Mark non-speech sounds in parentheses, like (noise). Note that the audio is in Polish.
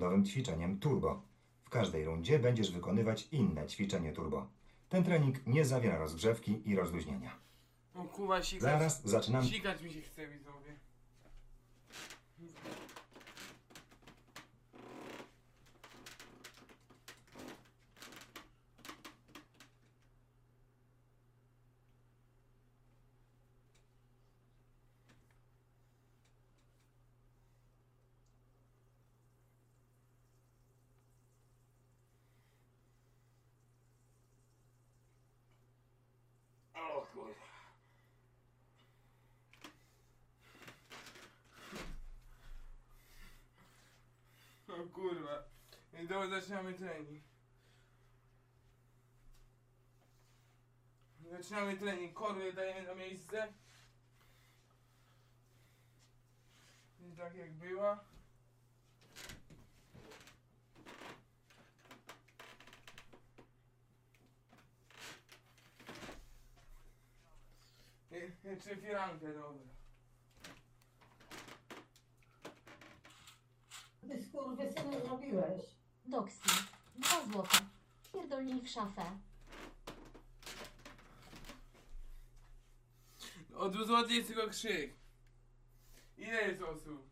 pięciorundowym ćwiczeniem turbo. W każdej rundzie będziesz wykonywać inne ćwiczenie turbo. Ten trening nie zawiera rozgrzewki i rozluźnienia. O kurwa, sikać. Zaraz zaczynamy. Sikać mi się chce, widzowie. O kurwa. Kurwa. I dobra, zaczynamy trening. Zaczynamy trening. Korły dajemy na miejsce. I tak jak była. (laughs) Jeszcze firankę, dobra. Ty skurwysynu zrobiłeś. Doksy. Dwa złote. Pierdolnij w szafę. Od złoty jest tylko krzyk. Ile jest osób?